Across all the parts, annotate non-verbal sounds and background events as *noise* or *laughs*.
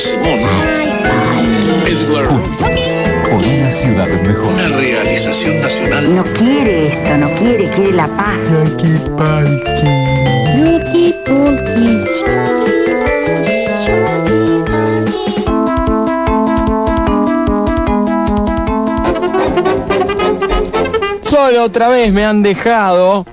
Simón. Edward. Por una ciudad mejor. Una realización nacional. No quiere esto, no quiere, quiere la paz. Solo otra vez me han dejado.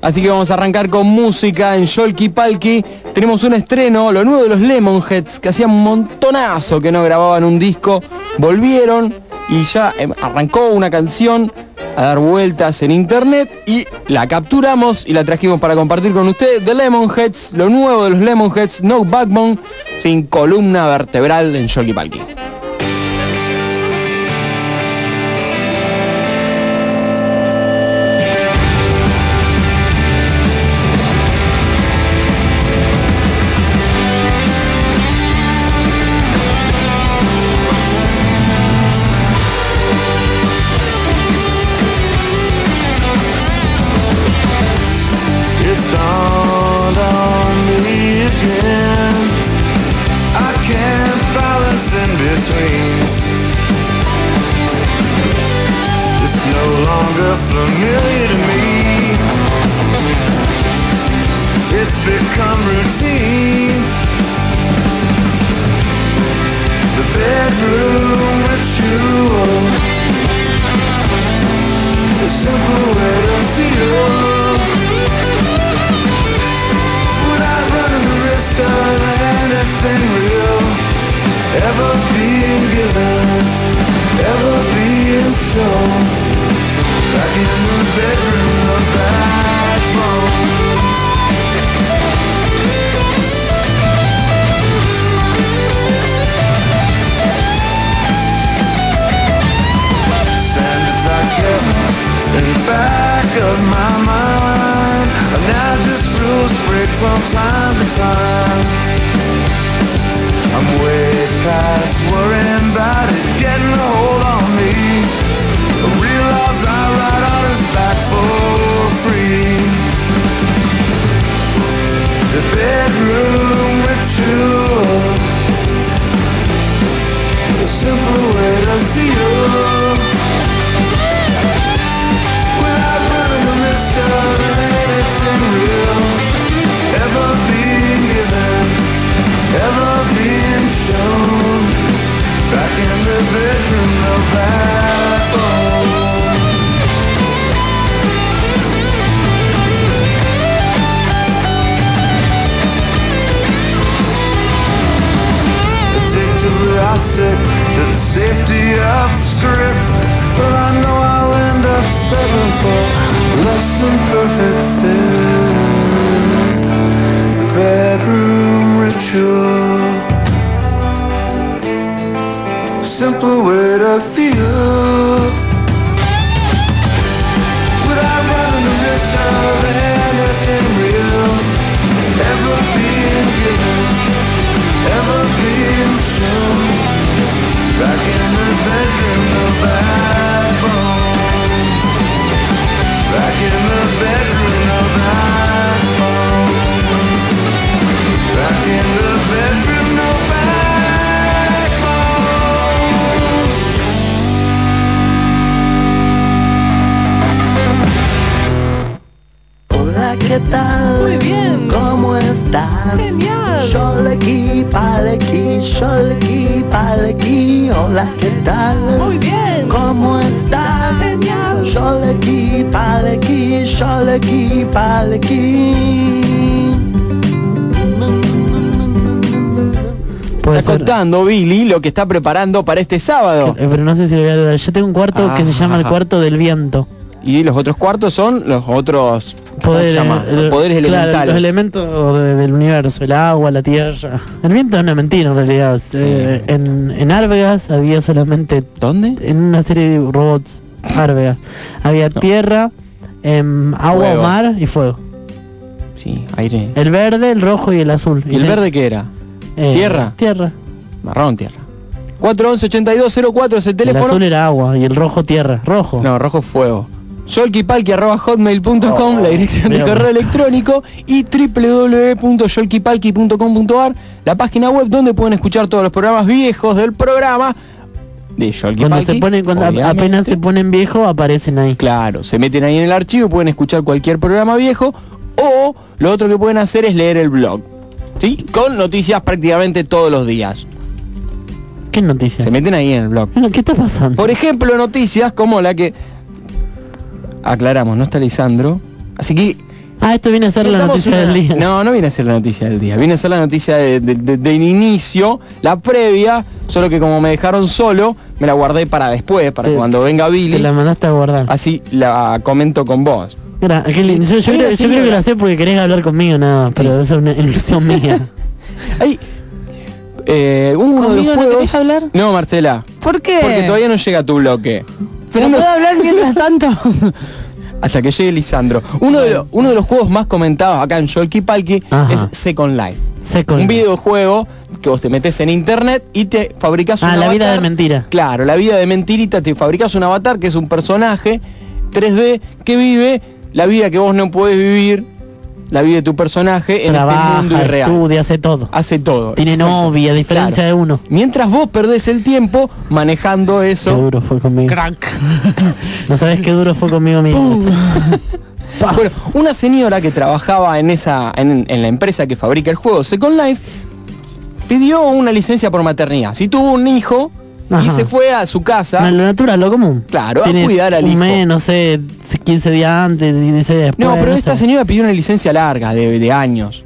Así que vamos a arrancar con música en Yolki Palki. Tenemos un estreno, lo nuevo de los Lemonheads, que hacían un montonazo que no grababan un disco. Volvieron y ya em, arrancó una canción a dar vueltas en internet y la capturamos y la trajimos para compartir con ustedes. The Lemonheads, lo nuevo de los Lemonheads, No Backbone, sin columna vertebral en Yolki Palki. Está contando Billy lo que está preparando para este sábado. Eh, Pero no sé si lo voy a lograr. Yo tengo un cuarto que se llama el Ah. cuarto del viento. Y los otros cuartos son los otros ¿cómo se Poderes, llama? Los poderes claro, elementales. los elementos de- del universo, el agua, la tierra. El viento es una mentira en realidad. Eh, en, en Arvegas había solamente... ¿Dónde? En una serie de robots. Arvegas. Había tierra, em, agua, Fuego. mar y fuego. Sí, aire. El verde, el rojo y el azul. ¿Y el verde qué era? eh, ¿Tierra? Tierra. Marrón tierra. 411-8204 es el El teléfono. azul era agua y el rojo tierra. Rojo. No, rojo fuego. yolkipalki.hotmail.com, la dirección de correo electrónico, y www.yolkipalki.com.ar, la página web donde pueden escuchar todos los programas viejos del programa de Yolki Cuando se ponen, cuando obviamente. apenas se ponen viejos, aparecen ahí. Claro, se meten ahí en el archivo, pueden escuchar cualquier programa viejo o lo otro que pueden hacer es leer el blog. ¿Sí? Con noticias prácticamente todos los días. ¿Qué noticia? Se meten ahí en el blog. Bueno, ¿Qué está pasando? Por ejemplo, noticias como la que aclaramos, no está Lisandro. Así que Ah, esto viene a ser la noticia una- del día. No, no viene a ser la noticia del día. Viene a ser la noticia de- de- de- del inicio, la previa, solo que como me dejaron solo, me la guardé para después, para Te- cuando venga Te Billy. la mandaste a guardar. Así la comento con vos. Lindo. Yo, yo creo, una yo creo que lo sé porque querés hablar conmigo nada, pero eso es una ilusión *laughs* mía. Hay eh, uno de ¿Conmigo los no querés hablar? No, Marcela, ¿Por qué? porque todavía no llega tu bloque. ¿Pero Uno- puedo hablar mientras tanto? *laughs* hasta que llegue Lisandro. Uno de, los, uno de los juegos más comentados acá en Yolki Palki Ajá. es Second Life. Second. Un videojuego que vos te metes en internet y te fabricas un Ah, la vida de mentira. Claro, la vida de mentirita, te fabricas un avatar que es un personaje 3D que vive la vida que vos no podés vivir, la vida de tu personaje en este mundo Trabaja, irreal. estudia, hace todo. Hace todo. Tiene exacto. novia, a diferencia Claro. de uno. Mientras vos perdés el tiempo manejando Qué eso. duro fue conmigo. Crank. No sabes qué duro fue conmigo *laughs* mismo. *laughs* Bueno, una señora que trabajaba en esa en, en la empresa que fabrica el juego Second Life pidió una licencia por maternidad. Si tuvo un hijo y se fue a su casa, No, lo natural, lo común. Claro, a cuidar al un hijo. mes, no sé, 15 días antes y dice después. No, pero esta sé. señora pidió una licencia larga, de, de años.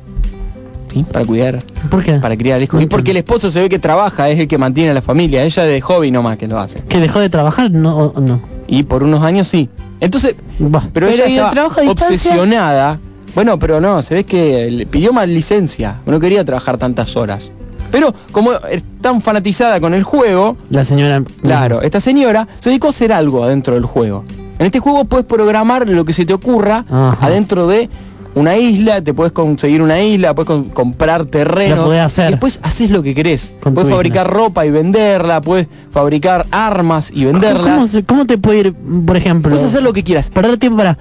¿Sí? Para cuidar, ¿Por qué? para criar hijos. No Y porque el esposo se ve que trabaja, es el que mantiene a la familia. Ella de hobby nomás que lo hace. ¿Que dejó de trabajar? No, no. Y por unos años sí. Entonces, Bah. pero, Pero ella ¿y el estaba a obsesionada. Bueno, pero no, se ve que le pidió más licencia. No quería trabajar tantas horas. Pero como es tan fanatizada con el juego, La señora... Claro, esta señora se dedicó a hacer algo adentro del juego. En este juego puedes programar lo que se te ocurra Ajá. adentro de una isla, te puedes conseguir una isla, puedes con- comprar terreno. Lo podés hacer. Y después haces lo que querés. Puedes fabricar ropa y venderla, puedes fabricar armas y ¿Cómo, venderlas. cómo te puede ir, por ejemplo? Puedes hacer lo que quieras. Perder tiempo para...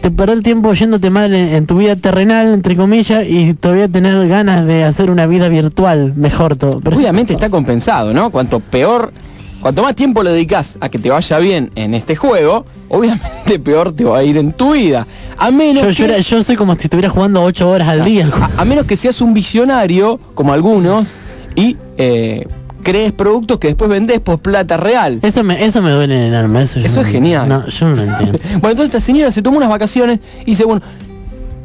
Te perder tiempo yéndote mal en, en tu vida terrenal, entre comillas, y todavía tener ganas de hacer una vida virtual mejor todo. Obviamente está compensado, ¿no? Cuanto peor, cuanto más tiempo le dedicas a que te vaya bien en este juego, obviamente *laughs* peor te va a ir en tu vida. A menos Yo, yo, que- era- yo soy como si estuviera jugando 8 horas al día. A, a menos que seas un visionario, como algunos, y eh, crees productos que después vendés por plata real. Eso me, eso me duele en el alma. Eso, Eso no- es genial. No, yo no lo entiendo. *laughs* Bueno, entonces esta señora se tomó unas vacaciones y dice, bueno,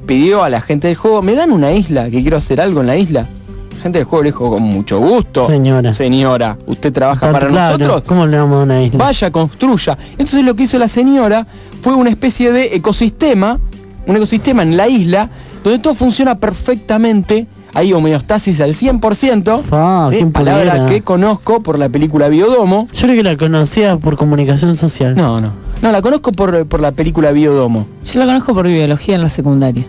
pidió a la gente del juego, ¿me dan una isla? Que quiero hacer algo en la isla. Gente del juego le dijo, con mucho gusto. Señora. Señora, usted trabaja para claro, nosotros. ¿Cómo le vamos a dar una isla? Vaya, construya. Entonces lo que hizo la señora fue una especie de ecosistema, un ecosistema en la isla, donde todo funciona perfectamente. Hay homeostasis al 100%. Fa, eh, ¿quién palabra pudiera? que conozco por la película Biodomo. Yo creo que la conocía por comunicación social. No, no. No, la conozco por, por la película Biodomo. Yo la conozco por biología en la secundaria.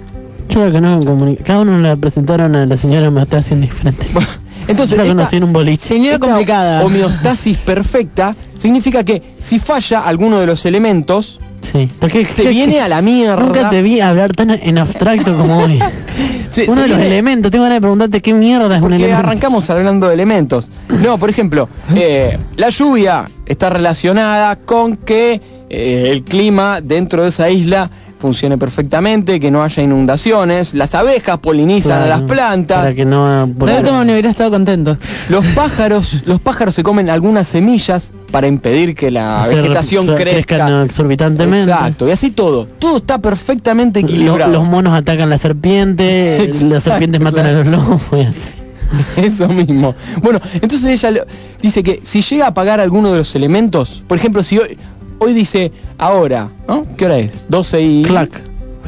Yo en comuni- Cada uno la presentaron a la señora Matación diferente. *laughs* Bueno, entonces, la conocí en un boliche. Señora esta complicada. homeostasis perfecta significa que si falla alguno de los elementos, Sí. Porque se viene a la mierda. Nunca te vi hablar tan en abstracto como hoy. *laughs* Uno de los viene- elementos. Tengo ganas de preguntarte qué mierda es un Porque elemento. arrancamos hablando de elementos. No, por ejemplo, *laughs* eh, la lluvia está relacionada con que eh, el clima dentro de esa isla funcione perfectamente, que no haya inundaciones, las abejas polinizan a las plantas, Para que no... hubiera estado contento. los pájaros, los pájaros se comen algunas semillas para impedir que la vegetación crezca. exorbitantemente. Exacto, y así todo. Todo está perfectamente equilibrado. los monos atacan la serpiente, Exacto, las serpientes matan a los lobos. y así. *laughs* Eso mismo. Bueno, entonces ella lo- dice que si llega a apagar alguno de los elementos, por ejemplo, si hoy, hoy dice ahora, ¿no? ¿Qué hora es? 12 y... Clac.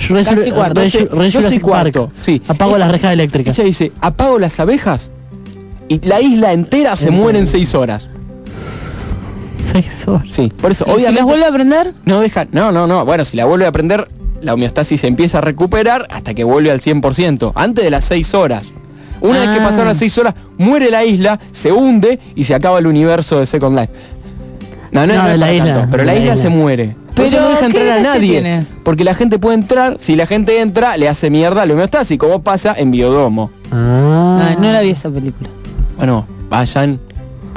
Re- Casi cuarto. re- 12, re- 12 y Jurassic cuarto. Sí. Apago las rejas eléctricas. Ella dice, apago las abejas y la isla entera se muere en 6 horas. Seis horas. Sí, por eso, ¿Y si obviamente... las vuelve a aprender? No deja, no, no, no. Bueno, si la vuelve a prender, la homeostasis se empieza a recuperar hasta que vuelve al 100%, antes de las 6 horas. Una vez que Ah. pasaron las 6 horas, muere la isla, se hunde y se acaba el universo de Second Life. No, no, No, no es de la para isla, tanto, pero la la isla isla. se muere. Pero, no deja ¿qué entrar a nadie. tiene? Porque la gente puede entrar, si la gente entra, le hace mierda al homeostasis, como pasa en Biodomo. Ah, no la vi esa película. Bueno, vayan,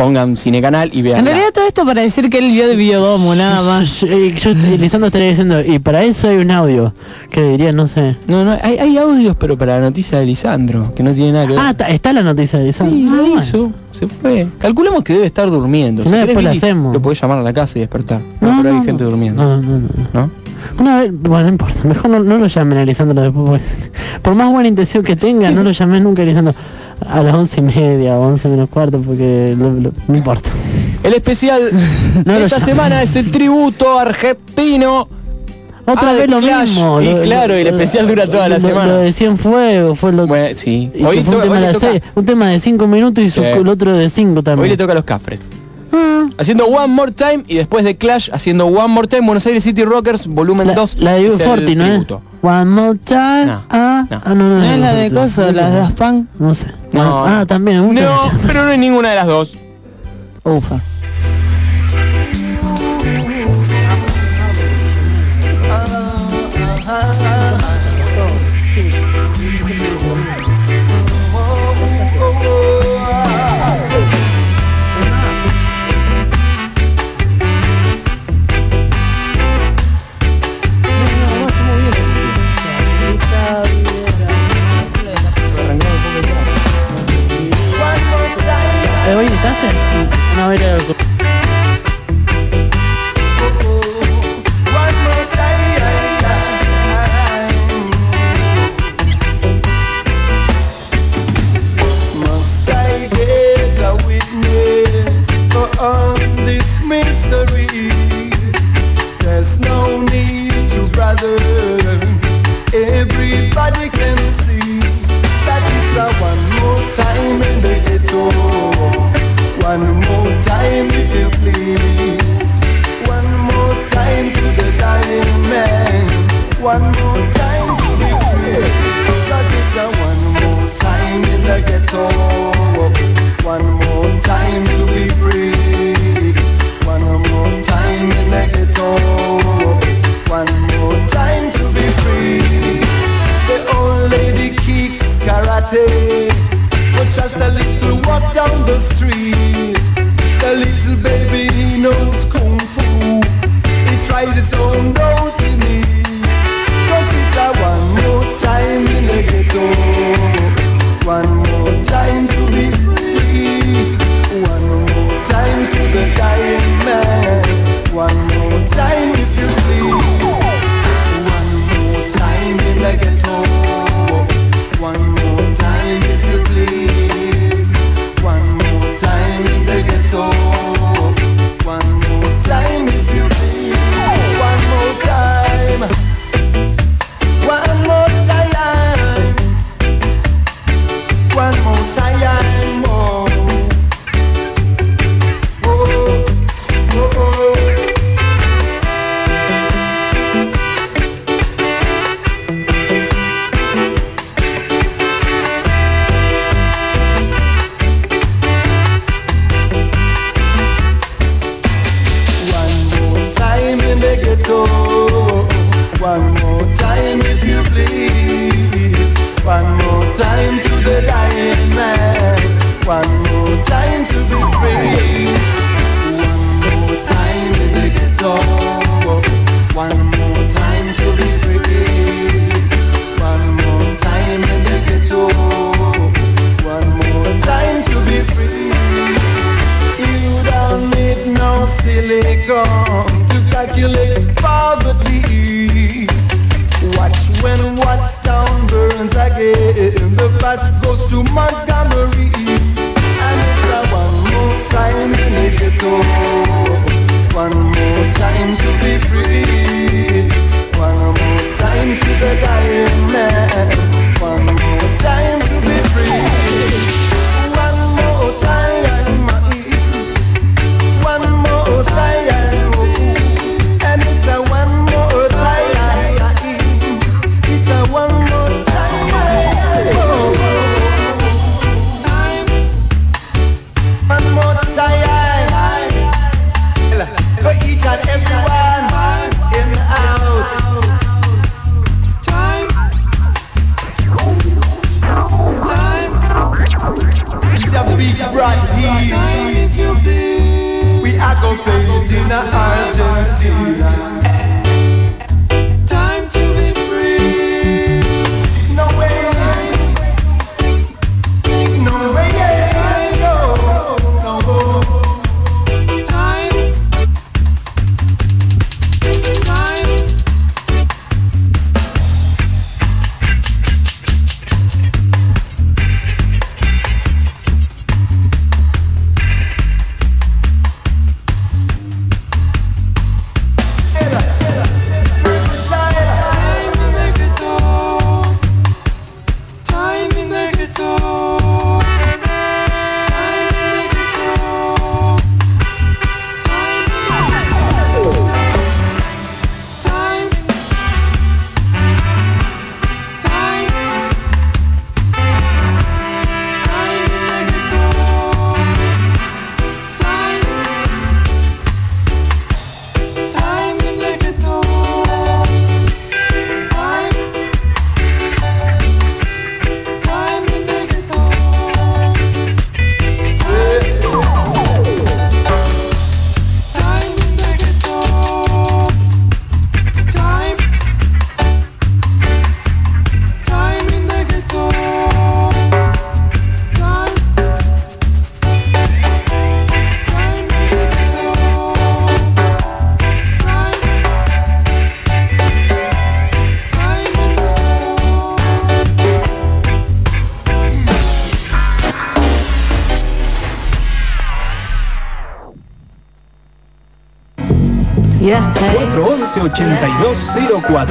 pongan Cine Canal y vean. En realidad todo esto para decir que él vio de Biodomo, nada más. Yo, eh, yo, Lisandro estaría diciendo, y para eso hay un audio, que diría, no sé. No, no, hay, hay audios, pero para la noticia de Lisandro, que no tiene nada que ver. Ah, ta- está la noticia de Lisandro. sí, Ah, lo bueno. hizo, se fue. Calculemos que debe estar durmiendo. Si no, querés, después Billy, hacemos. Lo podés llamar a la casa y despertar. No, pero hay gente durmiendo. No, no, no. no. ¿No? Una vez, bueno, no importa, mejor no, no lo llamen a Lisandro después. *laughs* Por más buena intención que tenga, no lo llamen nunca a Lisandro a las once y media o once menos cuarto porque lo- lo- no importa. El especial *laughs* No de esta semana es el tributo argentino. Otra Ah, vez lo Clash. mismo. Y lo- claro, y el especial dura toda la semana. Lo de Cienfuegos fue lo Bueno, sí. Hoy, que fue un, tema de seis- un tema de cinco minutos y su- Sí. el otro de cinco también. hoy le toca a los Cafres. Haciendo One More Time y después de Clash haciendo One More Time Buenos Aires City Rockers volumen la, 2. la de es el U40, ¿no es? One more time. No, ah, no. ah, no, no, ¿No es la de U40. coso, la de Daft Punk? No sé. No. Ah, también. un No, pero no es ninguna de las dos. Ufa. No, a ver, Oh, see me.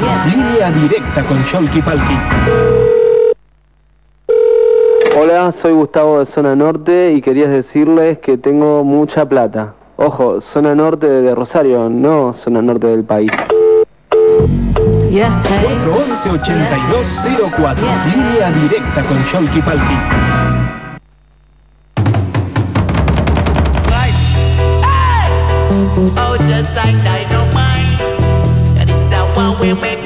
Línea directa con Cholky Palki. Hola, soy Gustavo de Zona Norte y quería decirles que tengo mucha plata. Ojo, Zona Norte de Rosario, no Zona Norte del país. 411-8204, línea directa con Cholky Palki. we, we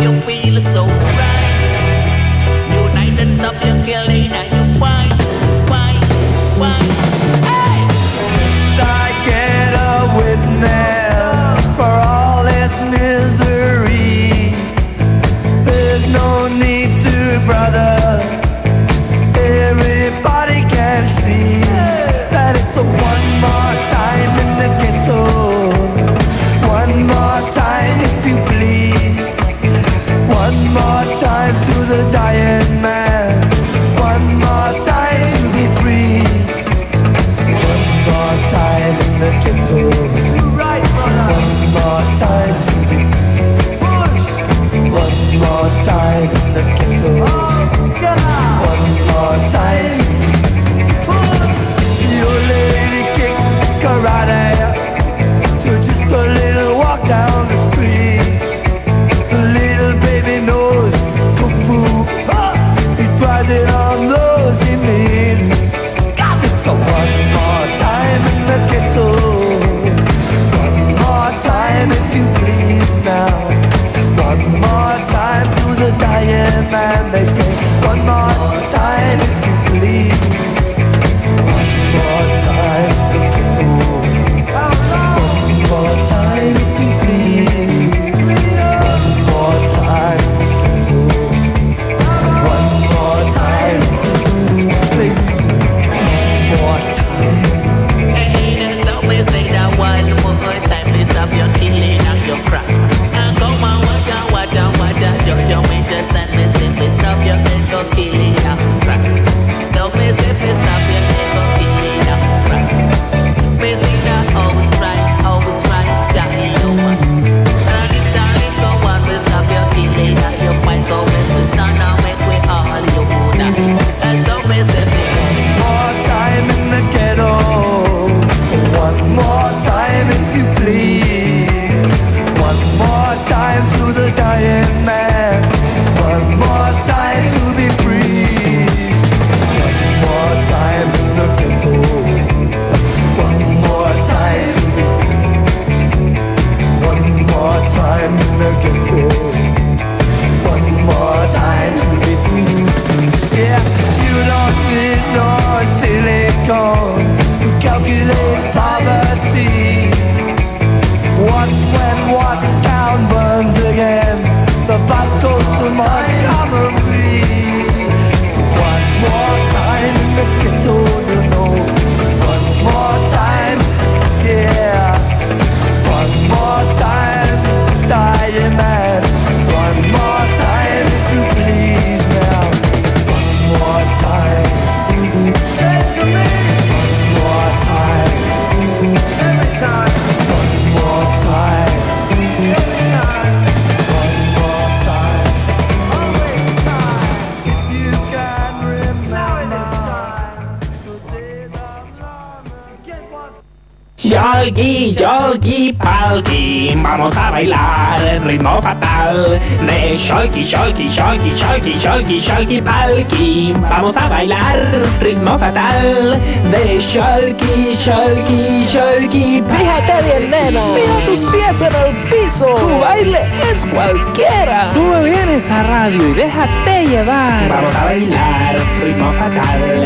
yogi, yogi, palki, vamos a bailar el ritmo fatal de Sholky, Sholky, Sholky, Sholky, Sholky, Sholky Palki. Vamos a bailar ritmo fatal de Sholky, Sholky, Sholky Fíjate bien, nena. Mira tus pies en el piso. Tu baile es cualquiera. Sube bien esa radio y déjate llevar. Vamos a bailar ritmo fatal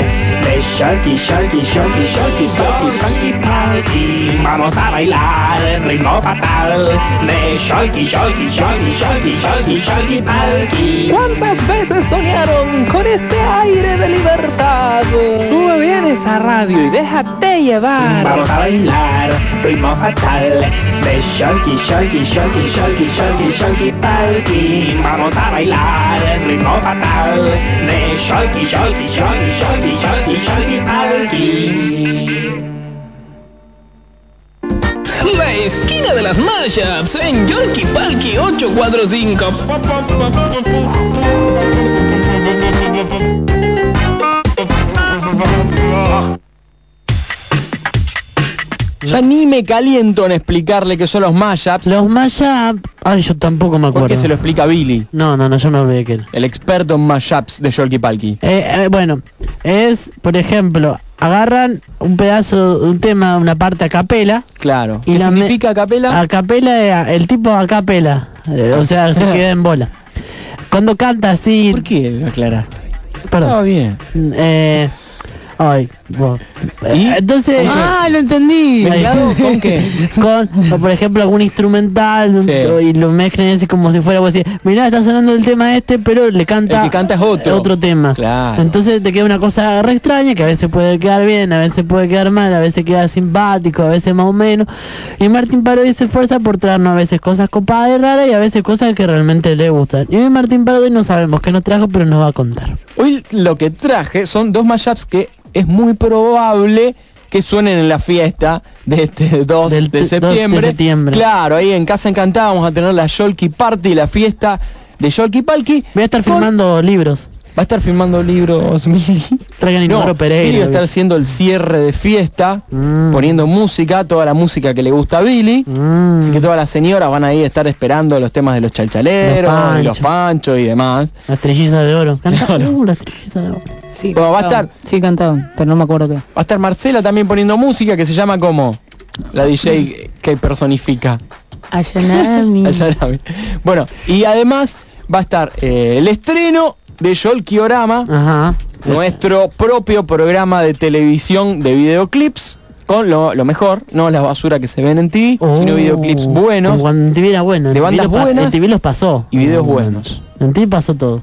de Sholky, Sholky, Sholky, Sholky, Sholky, Sholky Palki. Vamos a bailar ritmo fatal de Sholky, Sholky, Sholky, Sholky. ¿Cuántas veces soñaron con este aire de libertad? Sube bien esa radio y déjate llevar. Vamos a bailar, ritmo fatal. De Shalky, Shalky, Shalky, Shalky, Shalky, Shalky Palky. Vamos a bailar, ritmo fatal. De Shalky, Shalky, Shalky, Shalky, Shalky, Shalky Palky. Las mashups en Yorkie Palki 845. Ya ni me caliento en explicarle qué son los mashups. Los mashups... Ay, yo tampoco me acuerdo. Porque se lo explica Billy. No, no, no, yo me olvidé que él. El experto en mashups de Yorkie Palki. Eh, eh, bueno, es, por ejemplo, agarran un pedazo, un tema, una parte a capela. Claro. Y ¿Qué la significa capela? A capela, eh, el tipo a capela. eh, o sea, se *laughs* queda en bola. Cuando canta así... ¿Por qué lo aclaraste? Perdón. Estaba bien. Eh, ay. ¿Y? Eh, Entonces... Ah, lo entendí. ¿Mezclado con qué? *laughs* con, o por ejemplo, algún instrumental Sí. y lo mezclen así como si fuera vos decís, mirá, está sonando el tema este, pero le canta, El que canta es otro. tema. Claro. Entonces te queda una cosa re extraña que a veces puede quedar bien, a veces puede quedar mal, a veces queda simpático, a veces más o menos. Y Martín Parodi se esfuerza por traernos a veces cosas copadas y raras y a veces cosas que realmente le gustan. Y hoy Martín Parodi no sabemos qué nos trajo, pero nos va a contar. Hoy lo que traje son dos mashups que es muy probable que suenen en la fiesta de este 2 Del de 2 de septiembre. septiembre. Claro, ahí en Casa Encantada vamos a tener la Yolki Party, la fiesta de Yolki Palki. Voy a estar Con- filmando libros. Va a estar filmando libros *laughs* Mili. Traigan No, Pereira. Billy va a estar haciendo el cierre de fiesta, Mm. poniendo música, toda la música que le gusta a Billy. Mm. Así que todas las señoras van ahí a estar esperando los temas de los chalchaleros, Los y los panchos. y demás. La estrellita de oro. Canta- Uh, la estrellita de oro. Sí, Bueno, va a cantaban. estar- Sí, cantaban, pero no me acuerdo qué. Va a estar Marcela también poniendo música que se llama como la DJ que personifica. Ayanami. Ayarami. *laughs* Bueno, y además va a estar eh, el estreno de Yolkiorama, Ajá. nuestro propio programa de televisión de videoclips, con lo, lo mejor, no la basura que se ven en TV, sino Oh, videoclips buenos Cuando TV era bueno. en de bandas buenas En TV los pasó. y videos Mm. buenos. En TV pasó todo.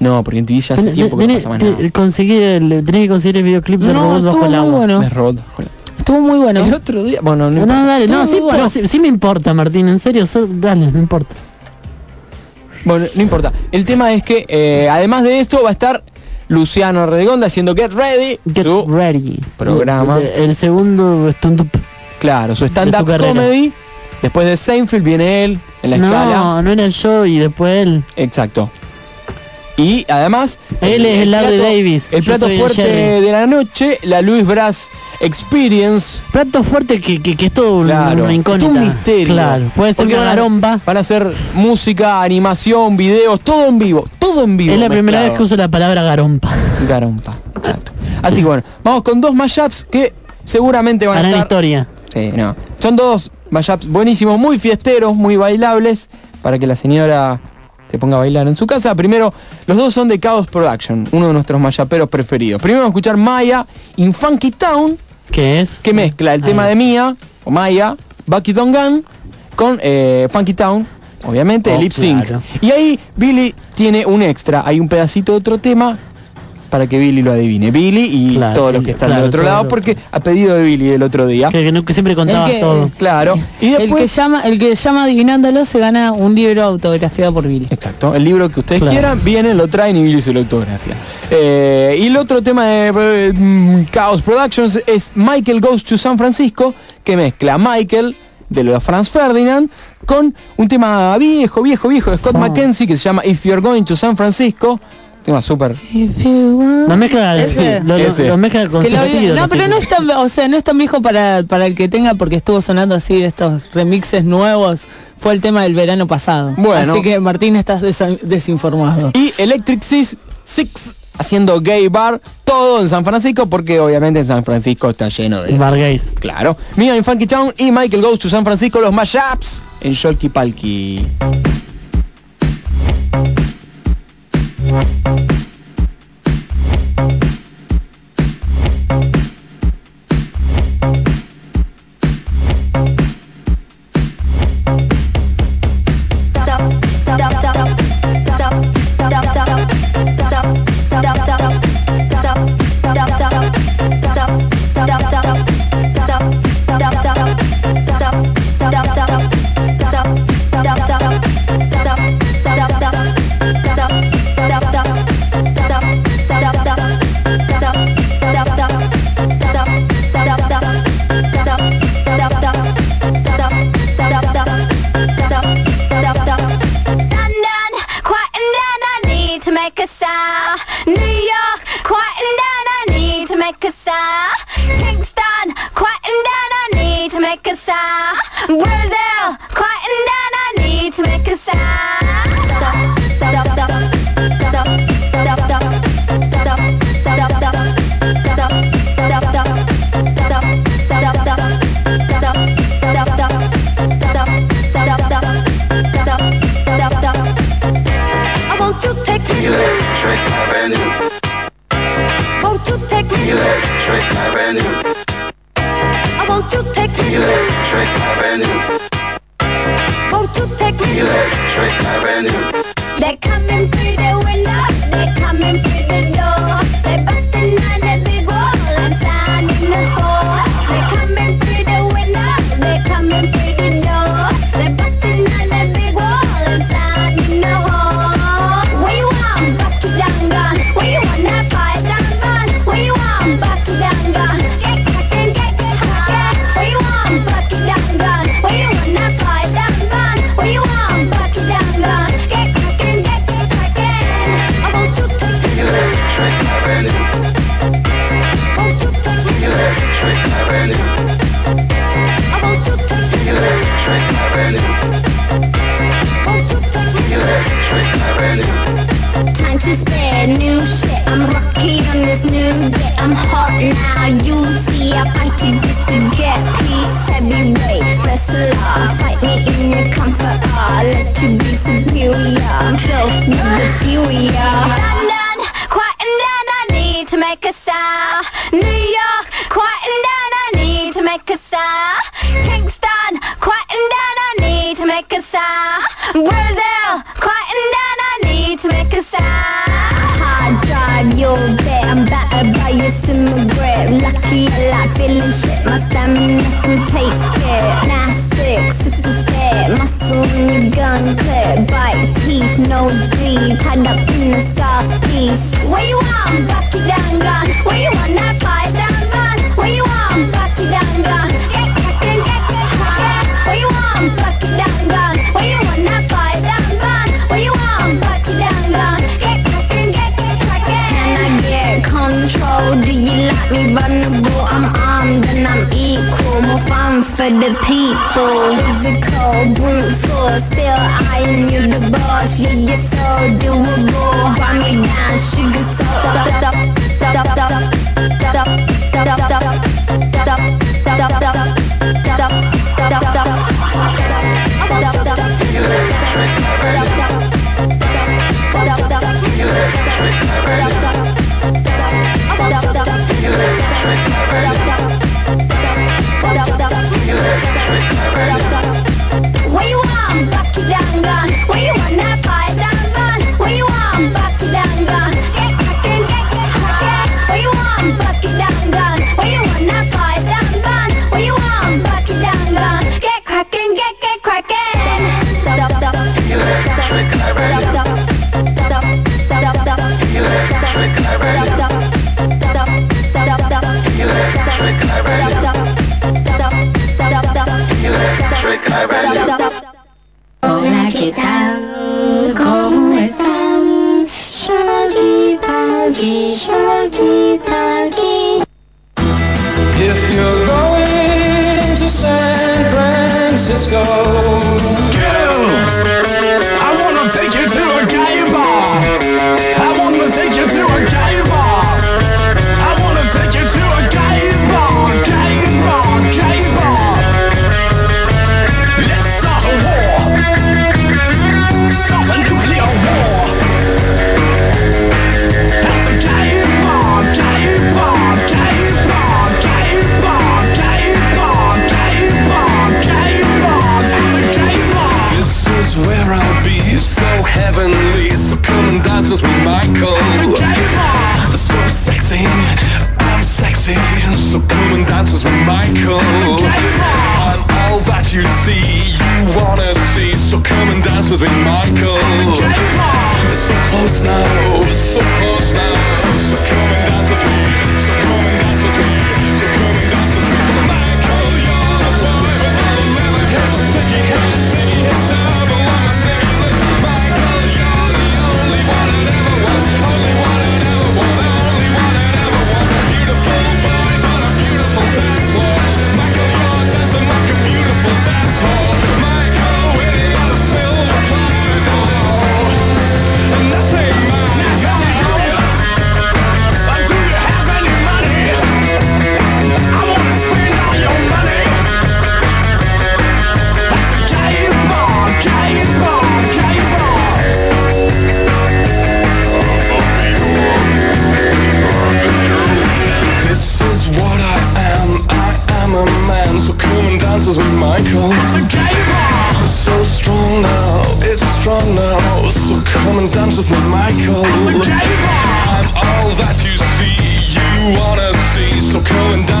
No, porque en TV ya hace tiempo que no pasa más nada. conseguir el, tenés que conseguir el videoclip de No, Robot bajo estuvo el muy agua. bueno. Me robó- joder. Estuvo muy bueno. El otro día, bueno, no, No, dale, no, sí, muy pero bueno. sí, sí me importa, Martín, en serio, so- dale, no importa. Bueno, no importa. El tema es que eh, además de esto va a estar Luciano Redegonda haciendo Get Ready, Get su- ready. programa. El, el segundo stand-up. claro, su De su stand-up carrera. comedy. Después de Seinfeld viene él en la escala. No, no era el show y después él. Exacto. Y además... Él es el Larry Davis, El plato fuerte de la noche, la Louis Brass Experience. Plato fuerte que, que, que es todo un- Claro, una incógnita. todo un misterio. Claro, puede ser una van a- garomba. Van a hacer música, animación, videos, todo en vivo. Todo en vivo. Es la primera vez que uso la palabra garompa. Garompa, exacto. Así que bueno, vamos con dos mashups que seguramente van a estar... historia. Sí, no. Son dos mashups buenísimos, muy fiesteros, muy bailables, para que la señora se ponga a bailar en su casa. Primero, los dos son de Chaos Production, uno de nuestros mashuperos preferidos. Primero vamos a escuchar Maya in Funky Town, ¿Qué es? que mezcla el Ah. tema de Mia, o Maya, Bucky Don Gun, con eh, Funky Town, obviamente, Oh, el lip sync. claro. Y ahí Billy tiene un extra, hay un pedacito de otro tema para que Billy lo adivine. Billy y Claro, todos los que están claro, del otro lado, porque a pedido de Billy el otro día. Que, que no- que siempre que- todo. Claro. Y El que después... llama, el que llama adivinándolo se gana un libro autografiado por Billy. Exacto, el libro que ustedes Claro. quieran, vienen, lo traen y Billy se lo autografía. Eh, y el otro tema de eh, mm, Chaos Productions es Michael Goes to San Francisco, que mezcla a Michael de los Franz Ferdinand con un tema viejo, viejo, viejo de Scott Oh. McKenzie que se llama If You're Going to San Francisco. Tema súper... Lo mezcla, Ese. lo, lo- Ese. lo mezcla con Que lo- sentido, no, pero no es tan, o sea, no es tan viejo para, para el que tenga porque estuvo sonando así estos remixes nuevos. Fue el tema del verano pasado. Bueno. Así que Martín estás desinformado. Y Electric Six, Six haciendo gay bar, todo en San Francisco, porque obviamente en San Francisco está lleno de... Bar gays. Claro. Mia en Funky Town y Michael Goes to San Francisco, los mashups en Sholky Palki. Thank you. taste it, nasty, sissy fit, muscle in the gun clip, bite teeth, no teeth, head up in the scar piece. Where you want, down gun. Where you want that fight? for the people. Physical brute force, still eyeing you the boss. You get so doable. Run me down, sugar so stop, stop, stop, stop, stop, stop, stop, stop, stop, stop, stop, stop, stop, stop. Electric where you want, back it down, gun. Where you want that pie down, gun. Where you want, back it down, gun. Get cracking, get get cracking. Where you want, back it down, gun. Where you want that pie down, gun. Where you want, back it down, gun. Get cracking, get get cracking. Electric, I read Electric, I Electric, I. around.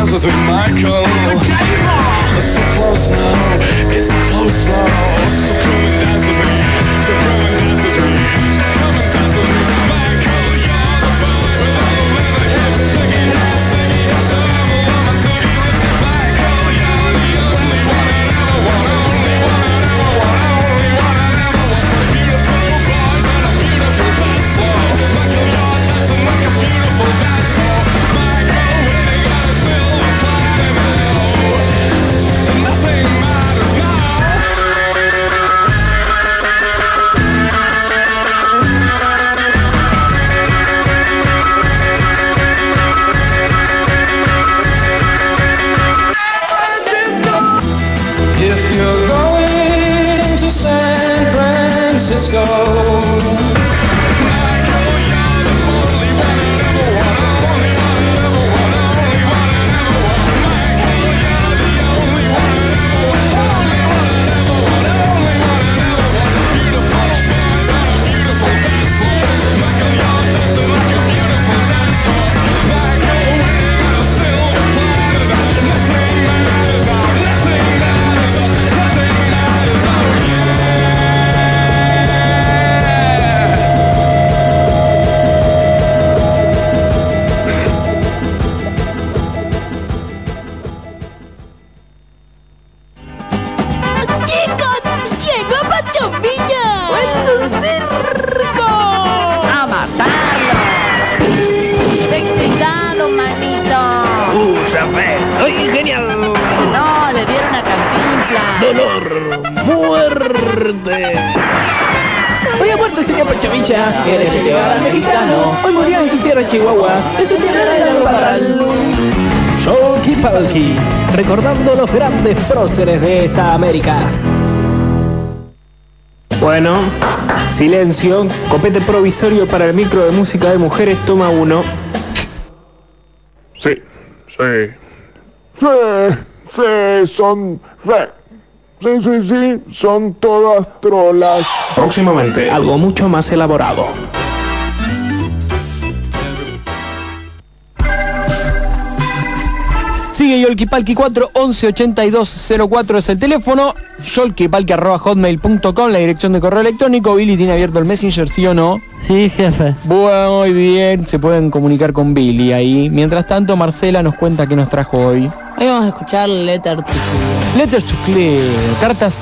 Come and dance with me, Michael. So close now, it's close now, so come and ¡Ay, genial! No, le dieron a Cantinflas. ¡Dolor! ¡Muerte! Hoy ha muerto el señor Pachavilla, que era Che Guevara mexicano. Hoy murió en su tierra Chihuahua, en su tierra de Parral. Shoki Palki, recordando los grandes próceres de esta América. Bueno, silencio. Copete provisorio para el micro de música de mujeres, toma uno. Sí, sí. Sí, sí, son... Sí, sí, sí, son todas trolas. Próximamente, algo mucho más elaborado. Sigue Yolkipalki 4 11 82 04 es el teléfono. Yolkipalki arroba hotmail.com la dirección de correo electrónico. Billy tiene abierto el Messenger, ¿sí o no? Sí, jefe. Bueno, muy bien, se pueden comunicar con Billy ahí. Mientras tanto, Marcela nos cuenta qué nos trajo hoy. Hoy vamos a escuchar Letter to Cleo. Letters to Cleo, cartas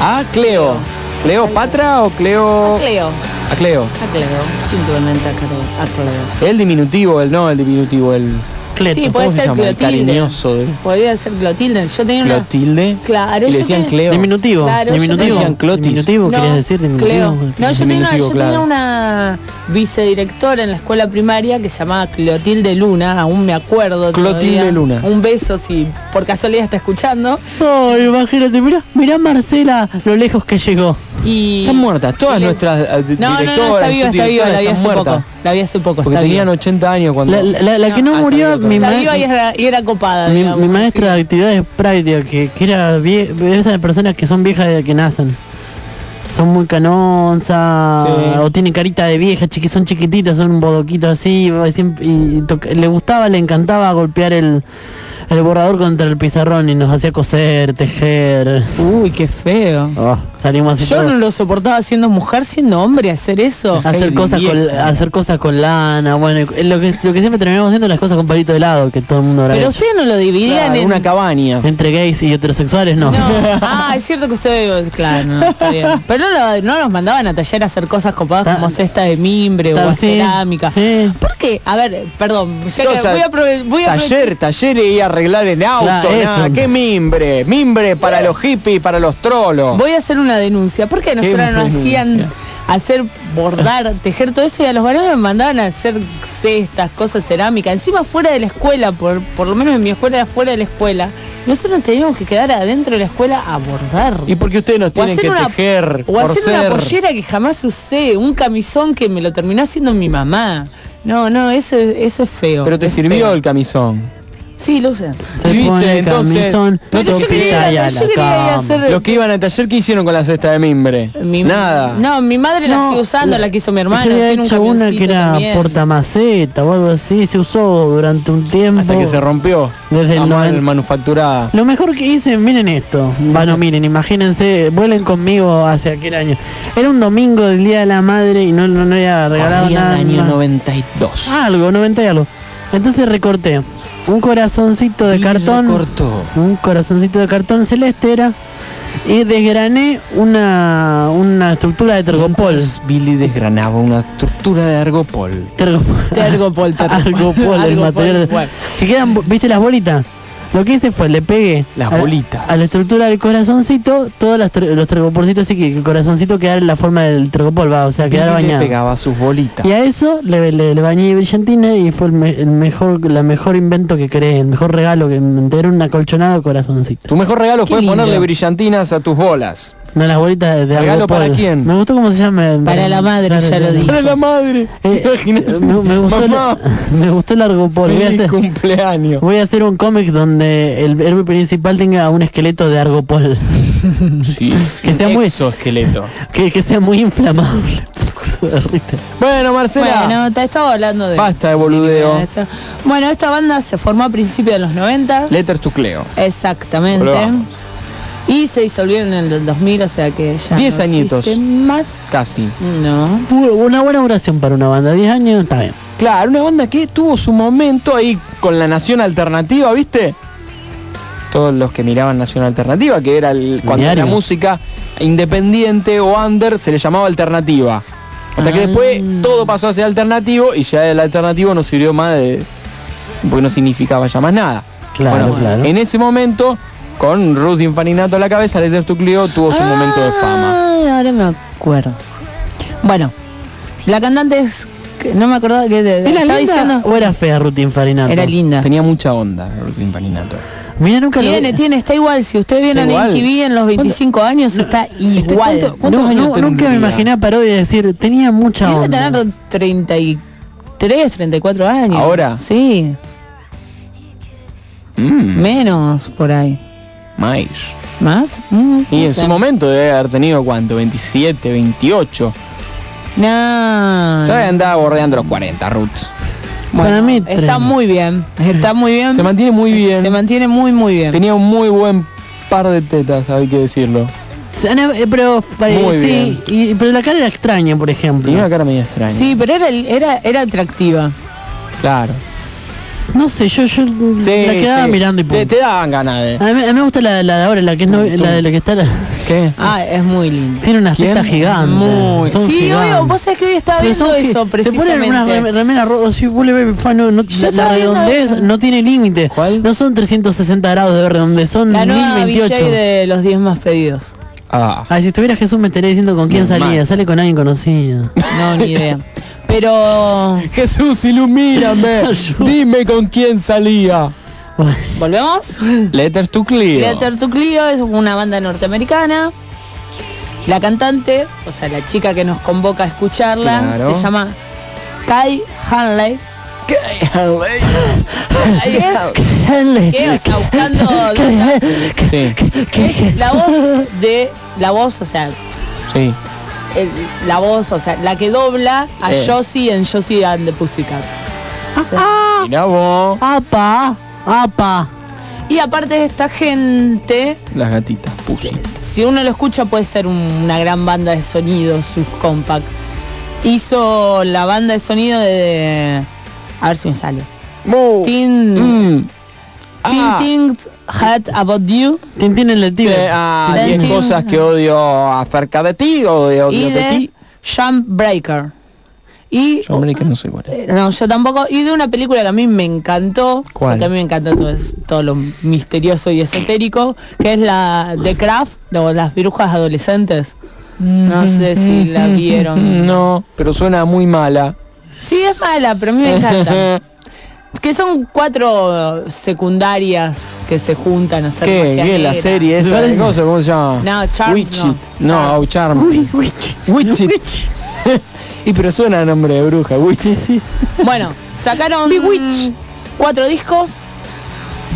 a Cleo. ¿Cleopatra o Cleo? A Cleo. A Cleo. A Cleo. Simplemente a Cleo. A Cleo. El diminutivo, el no, el diminutivo, el... Cleto. Sí, puede ¿Cómo se ser Clotilde. cariñoso de- Podría ser Clotilde. Yo tenía una... Clotilde. Claro, Y le decían Cleo. Diminutivo. Claro, diminutivo. decían Clotis. Diminutivo, querías decir diminutivo. Cleo. No, yo, tenía yo tenía una vicedirectora en la escuela primaria que se llamaba Clotilde Luna, aún me acuerdo. Clotilde todavía. Luna. Un beso si por casualidad está escuchando. Ay, imagínate, mira, mira Marcela lo lejos que llegó. Y Están muertas, todas le- nuestras eh, No, no, no, directoras, está viva, está viva, la vi hace están muertas. poco. La vi hace poco, Porque está tenían viva. 80 años cuando... La, la- la que no Ah, murió, está viva mi, Está viva y era, y era copada. mi, digamos, mi maestra sí. de actividades prácticas, que, que era vie- esas personas que son viejas desde que nacen. Son muy canonsas, Sí. o tienen carita de vieja, chiqui, son chiquititas, son un bodoquito así, y, le gustaba, le encantaba golpear el, el borrador contra el pizarrón y nos hacía coser, tejer. Uy, qué feo. Oh, salimos así Yo todos- no lo soportaba siendo mujer, siendo hombre, hacer eso. hacer cosas con hacer cosas con lana bueno y- lo que lo que siempre terminamos haciendo las cosas con palito de helado que todo el mundo Pero ustedes no lo dividían Claro, en... una cabaña. entre gays y heterosexuales no, No. *laughs* Ah, es cierto que ustedes, claro, no, está bien. *laughs* Pero no, lo- no nos mandaban a taller a hacer cosas copadas Ta- como cesta de mimbre o Ta- a sí, cerámica. sí. ¿Por qué? A ver, perdón, ya que voy a voy a aprovechar- Taller, taller y arreglar en auto, nada, eso. qué mimbre, mimbre para los hippies, para los trolos. Voy a hacer una denuncia. ¿Por qué nosotros nos denuncia? hacían hacer bordar, tejer todo eso y a los varones me mandaban a hacer cestas, cosas cerámicas, encima fuera de la escuela, por, por lo menos en mi escuela era fuera de la escuela. Nosotros nos teníamos que quedar adentro de la escuela a bordar. ¿Y por qué ustedes nos tienen que una- tejer O hacer una pollera que jamás usé, un camisón que me lo terminó haciendo mi mamá. No, no, eso, eso es feo. Pero te sirvió feo. el camisón. Sí, lo usan. Se ¿Viste? Entonces, camisón, yo quería- a yo quería hacer- Los que iban al taller, ¿qué hicieron con la cesta de mimbre? Mi- Nada. No, mi madre la No, sigue usando, la que hizo mi hermano. Yo había Tiene un hecho una que camioncito era también. portamaceta o algo así, se usó durante un tiempo. Hasta que se rompió. Desde el mal 90. manufacturada. Lo mejor que hice, miren esto, bueno miren, imagínense, vuelen conmigo hacia aquel año. Era un domingo del Día de la Madre y no, no, no había regalado Corría nada. el año más. 92. Algo, 90 y algo. Entonces recorté un corazoncito de Y cartón, recortó. un corazoncito de cartón celeste era, y desgrané una, una estructura de tergopol. Billy desgranaba una estructura de argopol. Tergopol. Tergopol, *laughs* tergopol. Argopol, el material. bueno. Que quedan, ¿viste las bolitas? Lo que hice fue, le pegué Las a, bolitas. a la estructura del corazoncito, todos los, los así que el corazoncito quedara en la forma del tergopol, va, o sea, quedara Billy le bañado. pegaba sus bolitas. Y a eso le, le, le bañé brillantina y fue el, me- el mejor la mejor invento que creé, el mejor regalo que era un acolchonado corazoncito. Tu mejor regalo Qué fue lindo. ponerle brillantinas a tus bolas. No las bolitas de, de ¿Regalo para quién? Me gustó cómo se llama. Para la madre, ya lo dije. Para la madre. Eh, Imagínate. me, me gustó Mamá. el, *laughs* me gustó el Argopol. Voy a hacer, cumpleaños. voy a hacer un cómic donde el héroe principal tenga un esqueleto de Argopol. *laughs* Sí. Que sea muy- esqueleto. que, que sea muy inflamable. *laughs* Bueno, Marcela. Bueno, te estaba hablando de... Basta de boludeo. Bueno, esta banda se formó a principios de los 90. Letters to Cleo. Exactamente. Y se disolvieron en el 2000, o sea que ya Diez no añitos. más. Casi. No. Una buena duración para una banda. 10 años está bien. Claro, una banda que tuvo su momento ahí con la Nación Alternativa, ¿viste? Todos los que miraban Nación Alternativa, que era el, cuando la música independiente o under se le llamaba alternativa. Hasta que Ah. después todo pasó a ser alternativo y ya el alternativo no sirvió más de... porque no significaba ya más nada. Claro, Bueno, claro. En ese momento, con Ruth Infaninato a la cabeza, Letters to Cleo tuvo su momento de fama. Ay, ahora me acuerdo. Bueno, la cantante es... que No me acordaba que... de- ¿Era estaba linda diciendo... o era fea Rutin Farinato? Era linda. Tenía mucha onda Ruth Infaninato. Mira, nunca lo Tiene, vi. tiene, está igual. Si Está en igual. MTV en los 25 años, está igual. ¿cuánto- cuántos No, años no, nunca me imaginé a Parodia decir, tenía mucha Debe onda. tener 33, 34 años. ¿Ahora? Sí, Mm, menos por ahí. Más. ¿Más? Mm, Y no en sé. su momento debe haber tenido cuánto, 27, 28. No. Ya andaba bordeando los 40, Ruth. Bueno, está muy bien. Está muy bien. Se mantiene muy bien. Se mantiene muy, muy bien. Tenía un muy buen par de tetas, hay que decirlo. Pero, eh, Muy sí, y- pero la cara era extraña, por ejemplo. Tenía una cara medio extraña. Sí, pero era, era, era atractiva. claro. No sé, yo, yo Sí, la quedaba sí. mirando y te, punto. te daban ganas de. A mí, a mí me gusta la, la de ahora, la que es no- la de la que está la- ¿Qué? Ah, es muy linda. tiene unas tetas gigantes. Muy. son Sí, gigantes. obvio, vos sabés que hoy estaba viendo son eso Se ponen precisamente. unas rem- remeras rojas, si vos le ves, fa, no, no- Yo la, la estaba viendo- redondez no tiene límite. ¿Cuál? No son 360 grados de redondez, son La nueva 1028. VJ de los 10 más pedidos. Ah. Ay, si estuviera Jesús me estaría diciendo con quién Normal. salía. Sale con alguien conocido. No, ni idea. *laughs* Pero... Jesús, ilumíname. *laughs* Dime con quién salía. ¿Volvemos? Letters to Cleo. Letter to Cleo es una banda norteamericana. La cantante, o sea, la chica que nos convoca a escucharla, Claro. se llama Kai Hanley. Ahí es, que, o sea, buscando Sí, es la voz de la voz, o sea, sí. El- la voz, o sea, la que dobla a Eh. Josie en Josie and the Pussycat. O sea, Mirá vos. apa, apa. y aparte de esta gente, Las gatitas, Pussy. si uno lo escucha puede ser un- una gran banda de sonido, sus compact. Hizo la banda de sonido de... A ver si me sale. Teen, Mm. Ah. Things Had About You Tintín el detective. Eh, ah, Del 10 team- cosas que odio acerca de ti o de odio y de de ti. Jump Breaker. Y Yo, no sé cuál es. Eh, No, yo tampoco. Y de una película que a mí me encantó, ¿Cuál? porque a mí me encanta todo, es- todo lo misterioso y esotérico, que es la The Craft, o las brujas adolescentes. No sé si la vieron. No, pero suena muy mala. Sí, es mala, pero a mí me encanta. *laughs* que son cuatro secundarias que se juntan a hacer ¿Qué? magia ¿Qué? La serie esa de ¿cómo se llama? No, Charmed, Witch no. It. No, Charmed. oh, Charmed. Witch It. *laughs* y pero suena a nombre de bruja, Witch It. Bueno, sacaron Bewitched. cuatro discos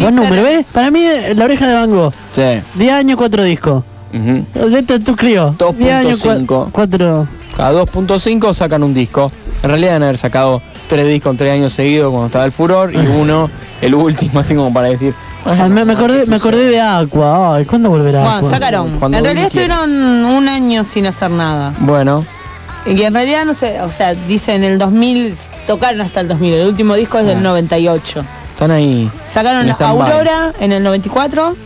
Buen número, ¿ves? Para mí, eh, La Oreja de Van Gogh. Sí. 10 años, 4 discos. Ujú. Este tú crío. 10 años, 2.5. 4... Cada 2.5 sacan un disco. En realidad deben haber sacado tres discos en tres años seguidos cuando estaba el furor y uno, *laughs* el último, así como para decir. Ah, me, me acordé, me acordé de Aqua. Ay, ¿cuándo volverá Bueno, Aqua? sacaron. Cuando En realidad estuvieron un año sin hacer nada. Bueno, Y en realidad no sé, o sea, dicen el 2000, tocaron hasta el 2000, el último disco es del Ah. 98. están ahí. Sacaron En stand-by. Aurora en el 94,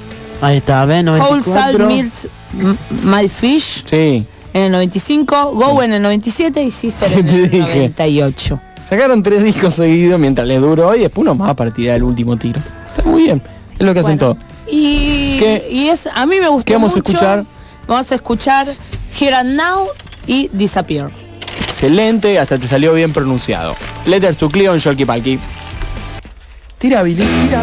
Ahí está, ¿ves? Whole Salt 94. Milk M- My Fish Sí. En el 95, Go en el 97 y Sister en el dije. 98. Sacaron tres discos seguidos mientras les duró y después uno más para tirar el último tiro. Está muy bien. Es lo que hacen Bueno. todos. Y, ¿Qué- y es a mí me gustó qué vamos a escuchar? Vamos a escuchar Here and Now y Disappear. Excelente, hasta te salió bien pronunciado. Letters to Cleon, Sholky Palki. Tira, Billy, tira.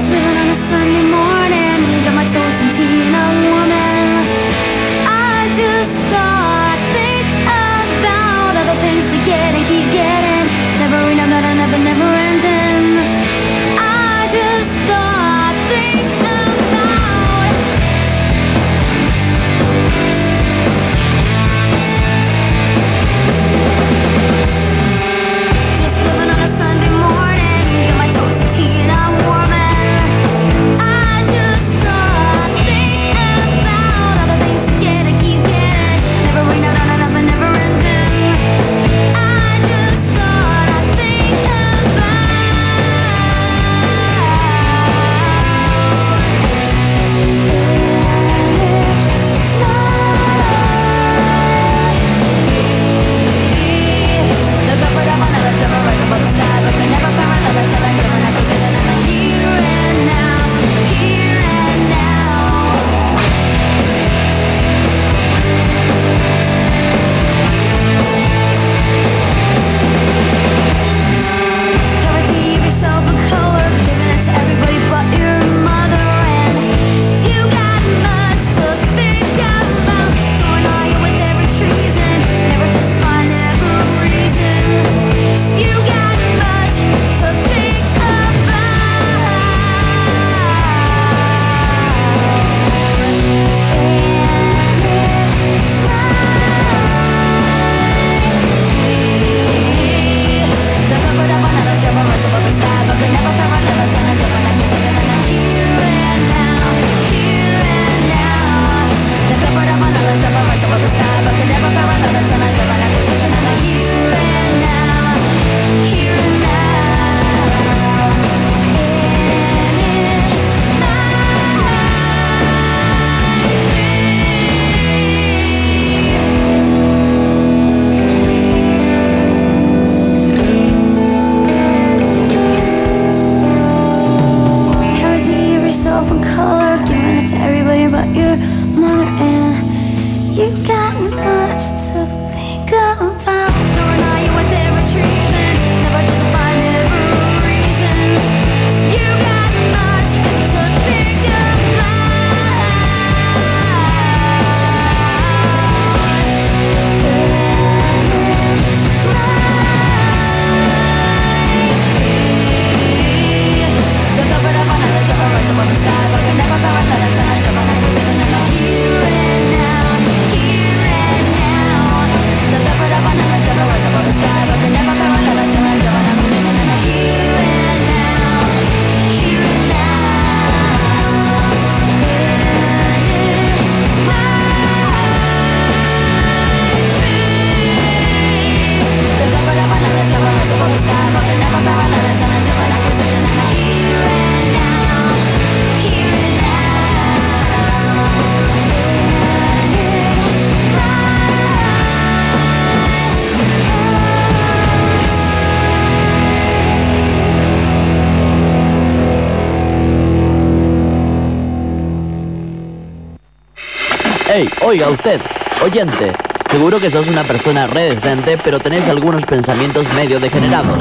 Oiga usted, oyente. Seguro que sos una persona re decente, pero tenés algunos pensamientos medio degenerados.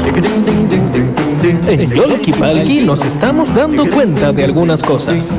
En Yolki Palki nos estamos dando cuenta de algunas cosas.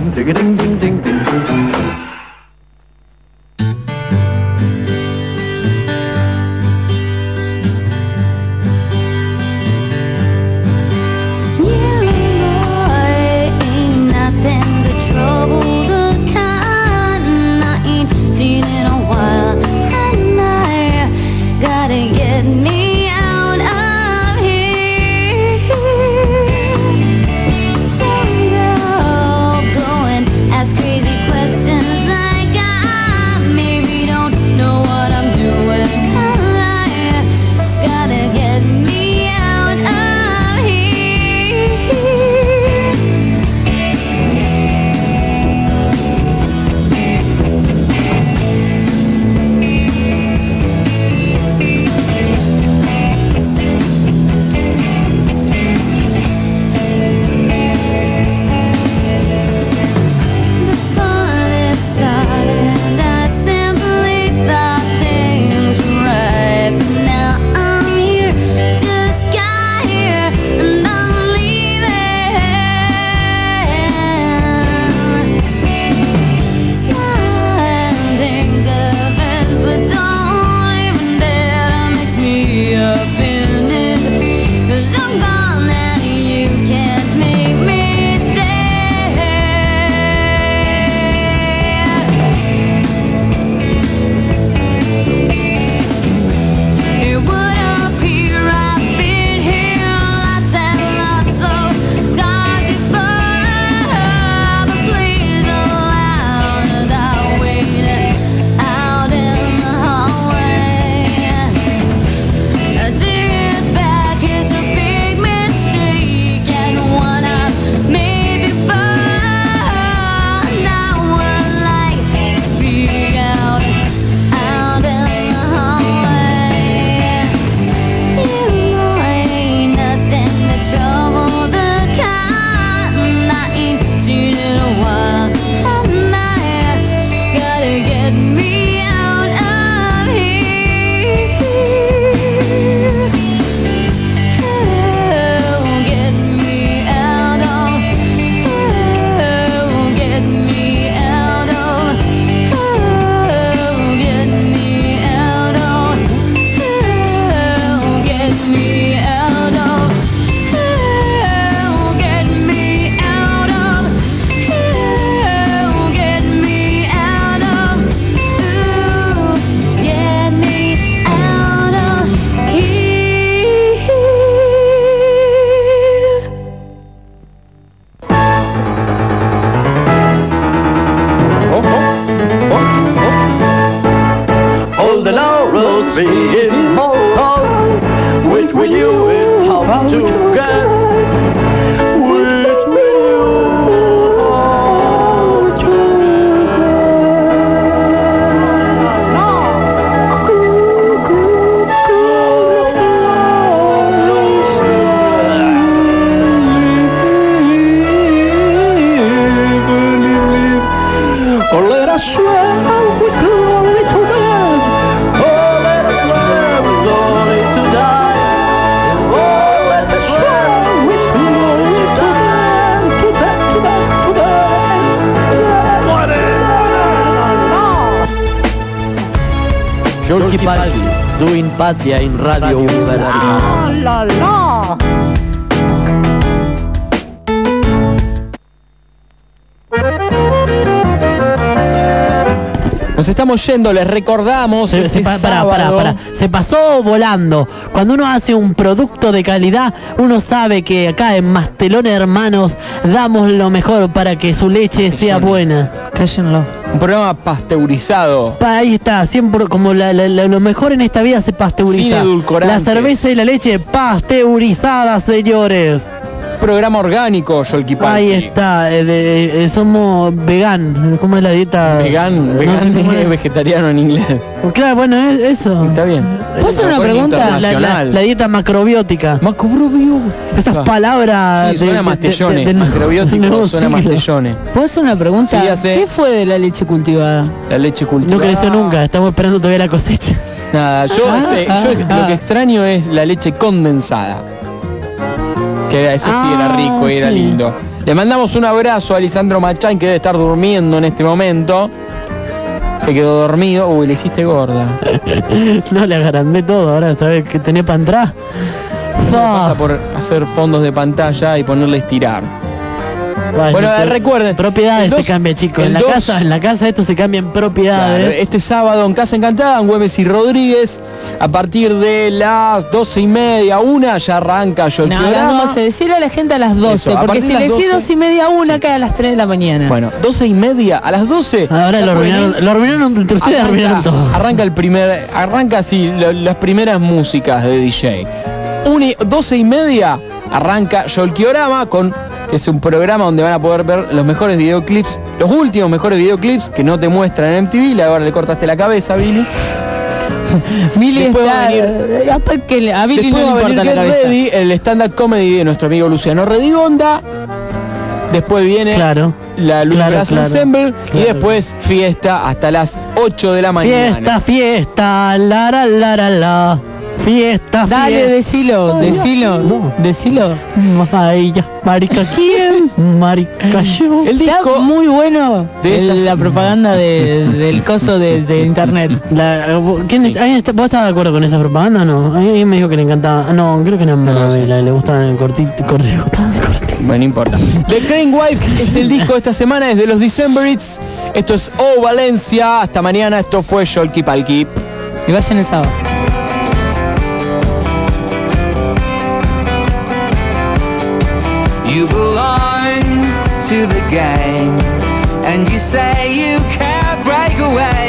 Palki, doing Patria in Radio Universidad. La la. Nos estamos yendo, les recordamos. Se, este. Se pasó volando. Cuando uno hace un producto de calidad, uno sabe que acá en Mastelón Hermanos damos lo mejor para que su leche sea buena. Cállenlo. Un programa pasteurizado. Pa, ahí está, siempre como la- la- la- lo mejor en esta vida se pasteuriza. Sin edulcorantes. La cerveza y la leche pasteurizadas, señores. Programa orgánico, Yolki Ahí está, eh, de- eh, somos vegan. ¿Cómo es la dieta? Vegan, No vegan sé cómo es *laughs* es. vegetariano en inglés. Claro, bueno, es eso. Está bien. ¿Puedo hacer una pregunta? La, la- internacional. la dieta macrobiótica. Macrobiótica. Esas palabras Sí, suena de- de- mastellone. de- de- Macrobiótico nuevo suena mastellone. ¿Puedo hacer una pregunta? Sí, hace- ¿Qué fue de la leche cultivada? La leche No cultivada. creció nunca, estamos esperando todavía la cosecha. Nada, yo, Ah, este, ah, yo ah. lo que extraño es la leche condensada. Que era- eso sí era Ah, rico, era sí. lindo. Le mandamos un abrazo a Lisandro Machán que debe estar durmiendo en este momento. Se quedó dormido. Uy, le hiciste gorda. *laughs* no le agrandé todo, ahora sabes que tenés para entrar. Eso pasa por hacer fondos de pantalla y ponerle estirar. Bueno, te- recuerden, Propiedades dos- se cambia, chicos. En la dos- casa, en la casa esto se cambia en Claro, propiedades. este sábado en Casa Encantada, en Güemes y Rodríguez, a partir de las doce y media, una, ya arranca No, a Yolkiorama. las 12. Decirle a la gente a las 12. Eso, a porque si le las decís 12. 2 y media una, cae a las 3 de la mañana. Bueno, doce y media, a las 12. Ahora lo arruinaron, lo arruinaron entre ustedes, arruinaron Arranca, todo. arranca el primer, arranca así lo- las primeras músicas de DJ. Una y- doce y media arranca Yolkiorama con que es un programa donde van a poder ver los mejores videoclips, los últimos mejores videoclips que no te muestran en MTV, la ahora le cortaste la cabeza, Billy. *laughs* Va está... venir- eh, hasta que a Billy Después no va le a venir importa la Get cabeza. Ready, el stand-up comedy de nuestro amigo Luciano Redigonda. Después viene Claro. la Luis Claro, Brass claro, Ensemble y después fiesta hasta las 8 de la mañana. Fiesta, fiesta, la la la la la. Fiesta, Dale, fiesta. decilo, decilo, No. decilo. Ay, ya. Marica, ¿quién? Marica, *laughs* yo. El Está disco muy bueno de el- la propaganda de- del coso de, de internet. La, ¿quién está- está- ¿Vos estás de acuerdo con esa propaganda o no? A mí me dijo que le encantaba. No, creo que no, No, sí. le, le gustaban el cortito. cortito, cortito. Bueno, no importa. The Crane Wife *laughs* es el disco de esta semana, es de los Decemberites. Esto es Oh Valencia. Hasta mañana. Esto fue Sholky Palki. Y vayan el sábado. You belong to the game, and you say you can't break away.